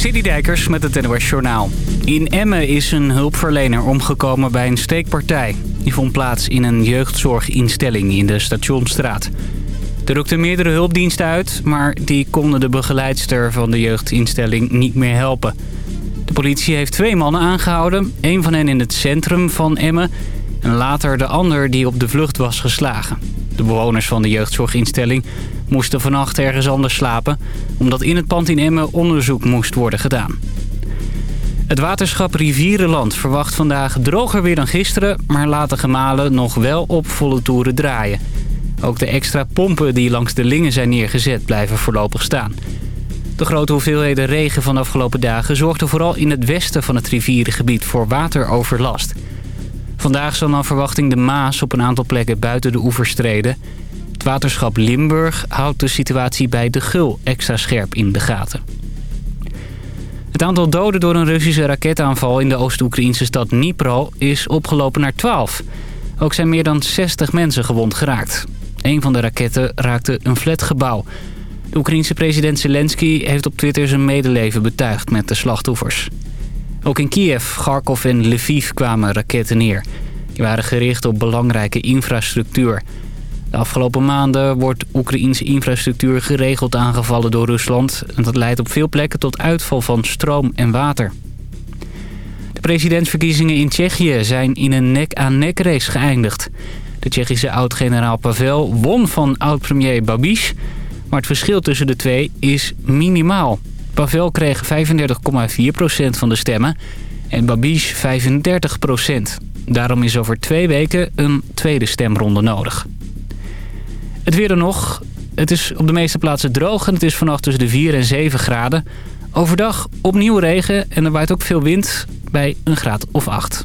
Dijkers met het NOS Journaal. In Emmen is een hulpverlener omgekomen bij een steekpartij. Die vond plaats in een jeugdzorginstelling in de Stationsstraat. Er rukten meerdere hulpdiensten uit, maar die konden de begeleidster van de jeugdinstelling niet meer helpen. De politie heeft twee mannen aangehouden. Een van hen in het centrum van Emmen en later de ander die op de vlucht was geslagen. De bewoners van de jeugdzorginstelling moesten vannacht ergens anders slapen... omdat in het pand in Emmen onderzoek moest worden gedaan. Het waterschap Rivierenland verwacht vandaag droger weer dan gisteren... maar laat de gemalen nog wel op volle toeren draaien. Ook de extra pompen die langs de lingen zijn neergezet blijven voorlopig staan. De grote hoeveelheden regen van de afgelopen dagen zorgden vooral in het westen van het rivierengebied voor wateroverlast. Vandaag zal naar verwachting de Maas op een aantal plekken buiten de oevers treden. Het waterschap Limburg houdt de situatie bij de Gul extra scherp in de gaten. Het aantal doden door een Russische raketaanval in de Oost-Oekraïnse stad Dnipro is opgelopen naar 12. Ook zijn meer dan 60 mensen gewond geraakt. Een van de raketten raakte een flatgebouw. De Oekraïense president Zelensky heeft op Twitter zijn medeleven betuigd met de slachtoffers. Ook in Kiev, Kharkov en Lviv kwamen raketten neer. Die waren gericht op belangrijke infrastructuur. De afgelopen maanden wordt Oekraïense infrastructuur geregeld aangevallen door Rusland. En dat leidt op veel plekken tot uitval van stroom en water. De presidentsverkiezingen in Tsjechië zijn in een nek-aan-nek race geëindigd. De Tsjechische oud-generaal Pavel won van oud-premier Babiš... maar het verschil tussen de twee is minimaal. Pavel kreeg 35,4% van de stemmen en Babiš 35%. Daarom is over twee weken een tweede stemronde nodig. Het weer er nog. Het is op de meeste plaatsen droog en het is vannacht tussen de 4 en 7 graden. Overdag opnieuw regen en er waait ook veel wind bij een graad of 8.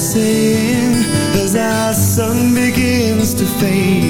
Saying as our sun begins to fade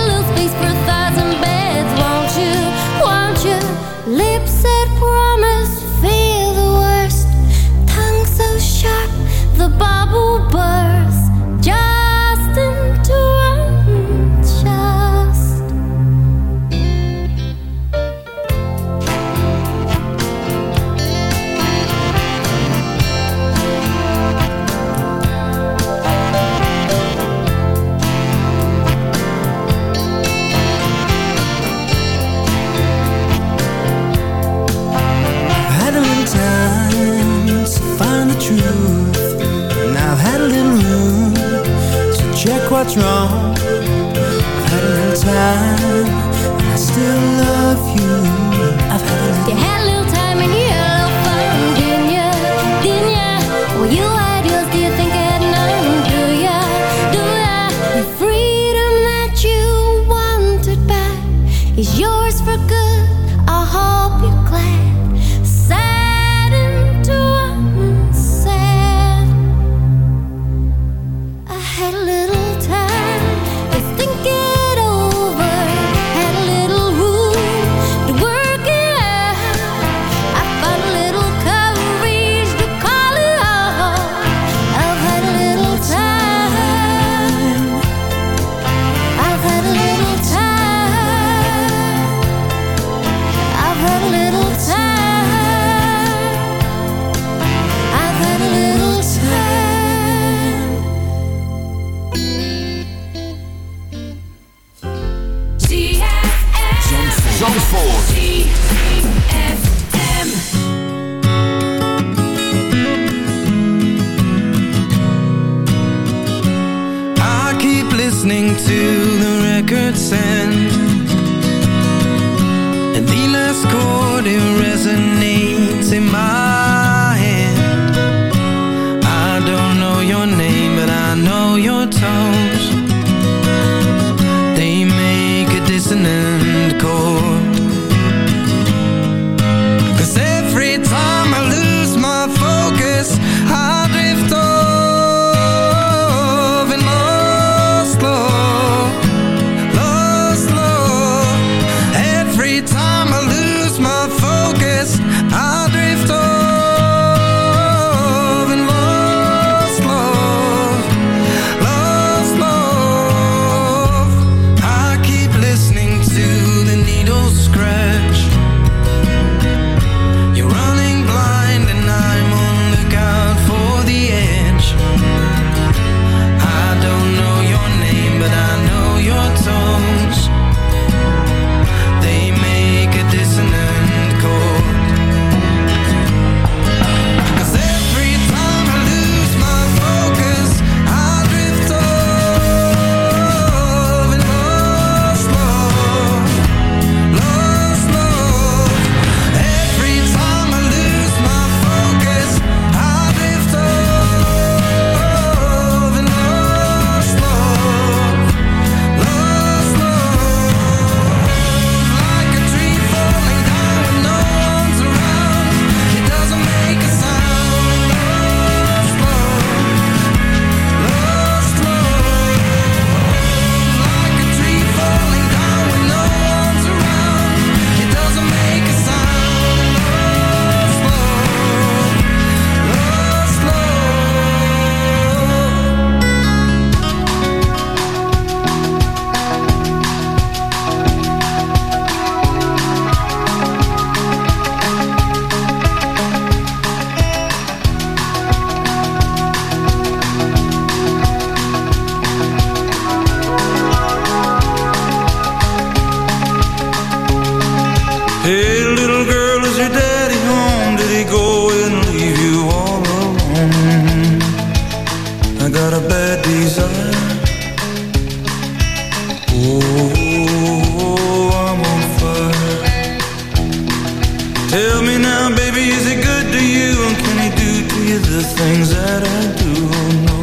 I do, oh no.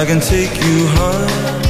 I can take you high.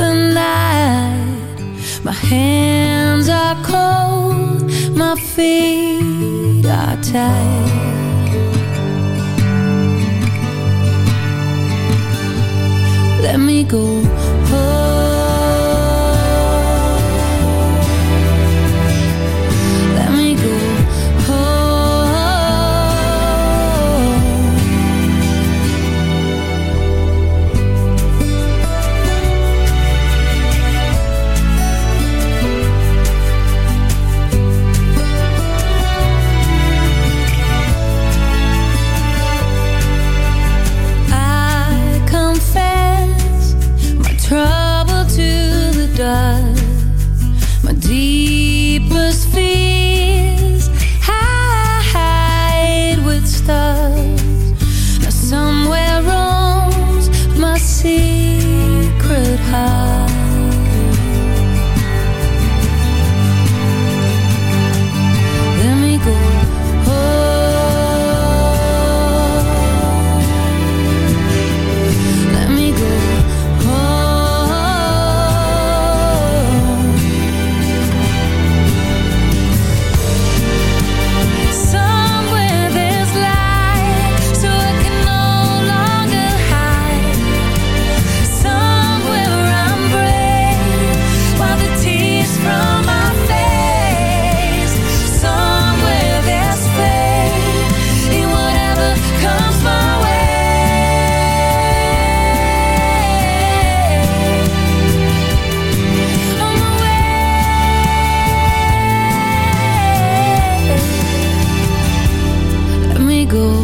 the night. My hands are cold, my feet are tied. Let me go go.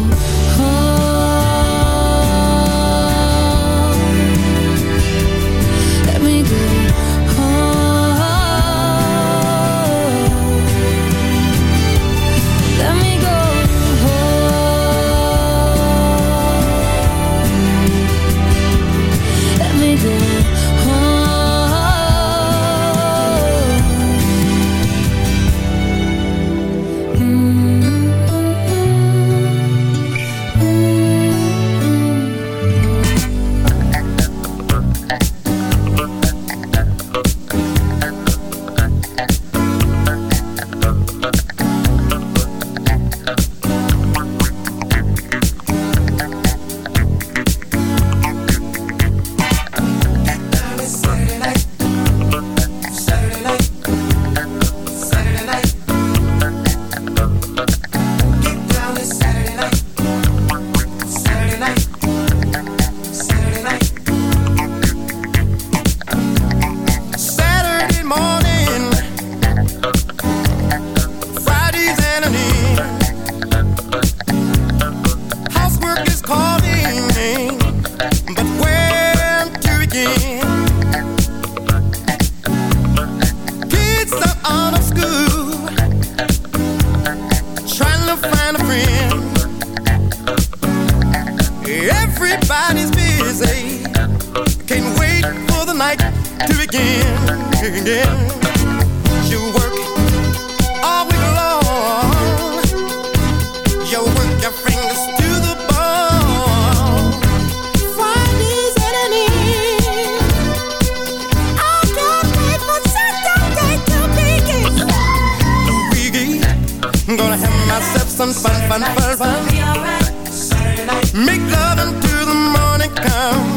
time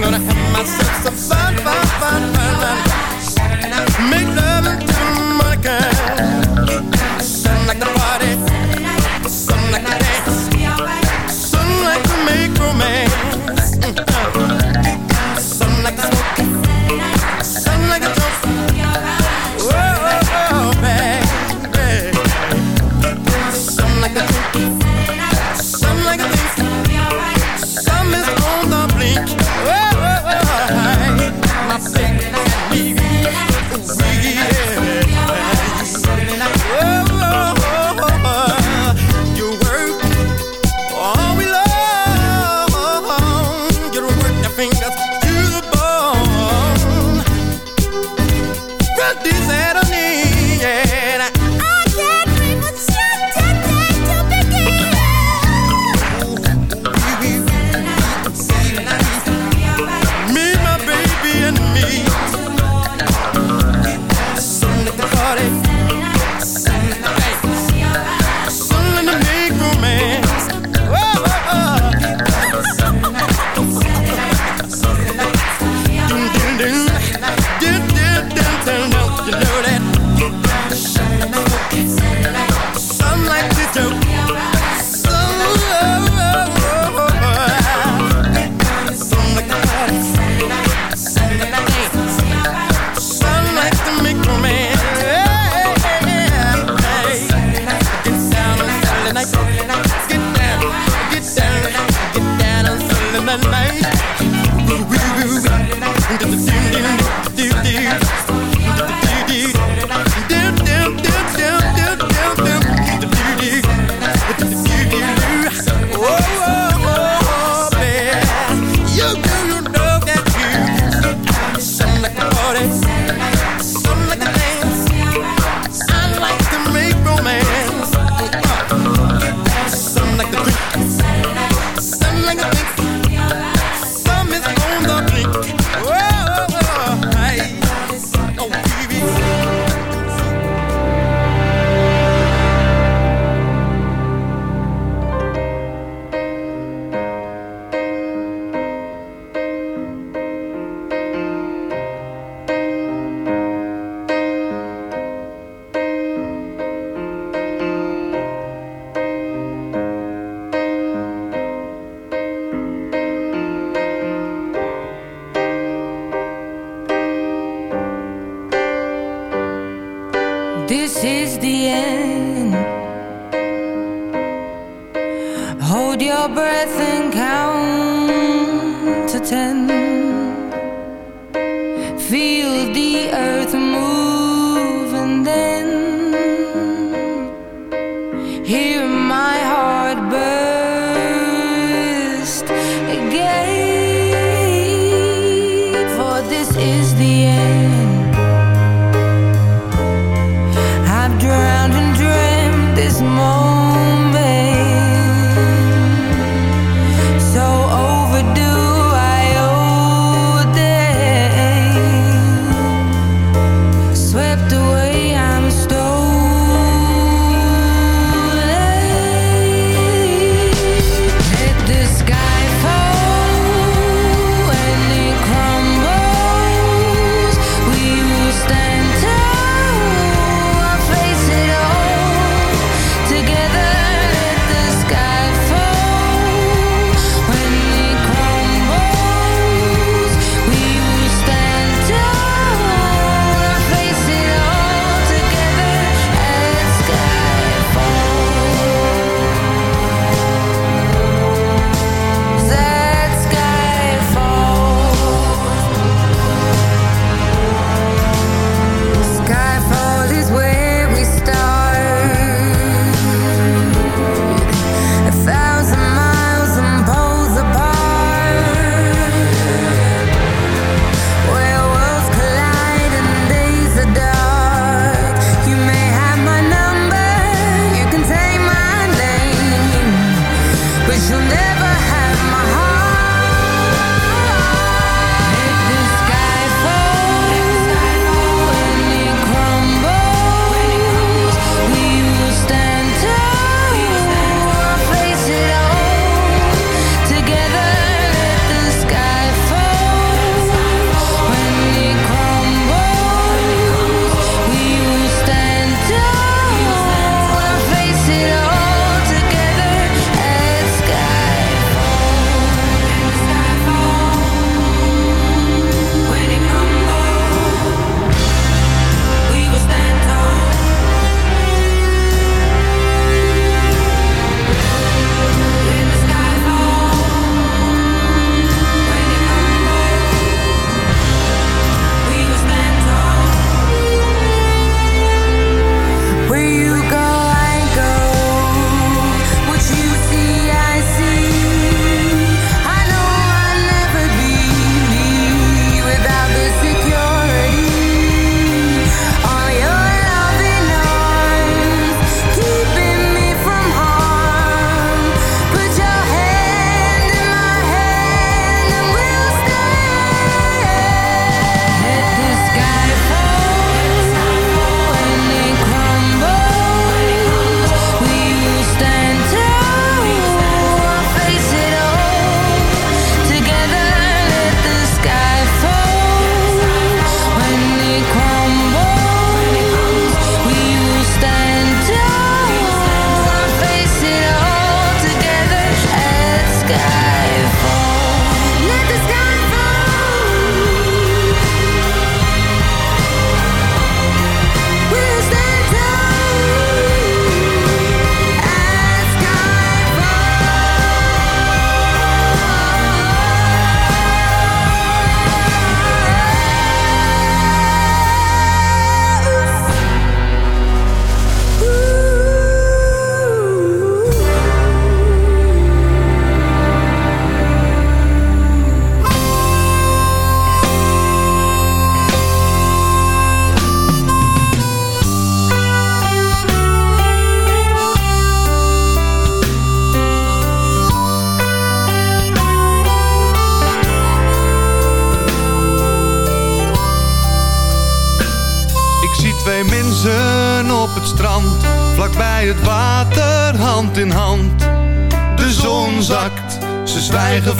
Gonna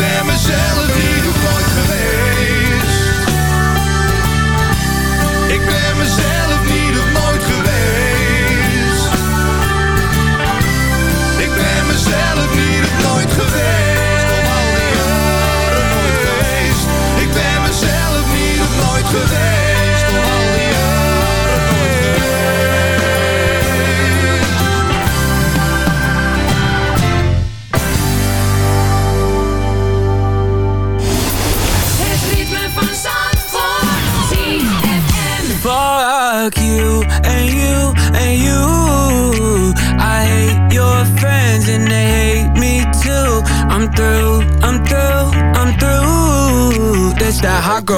Ik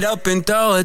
it up and throw a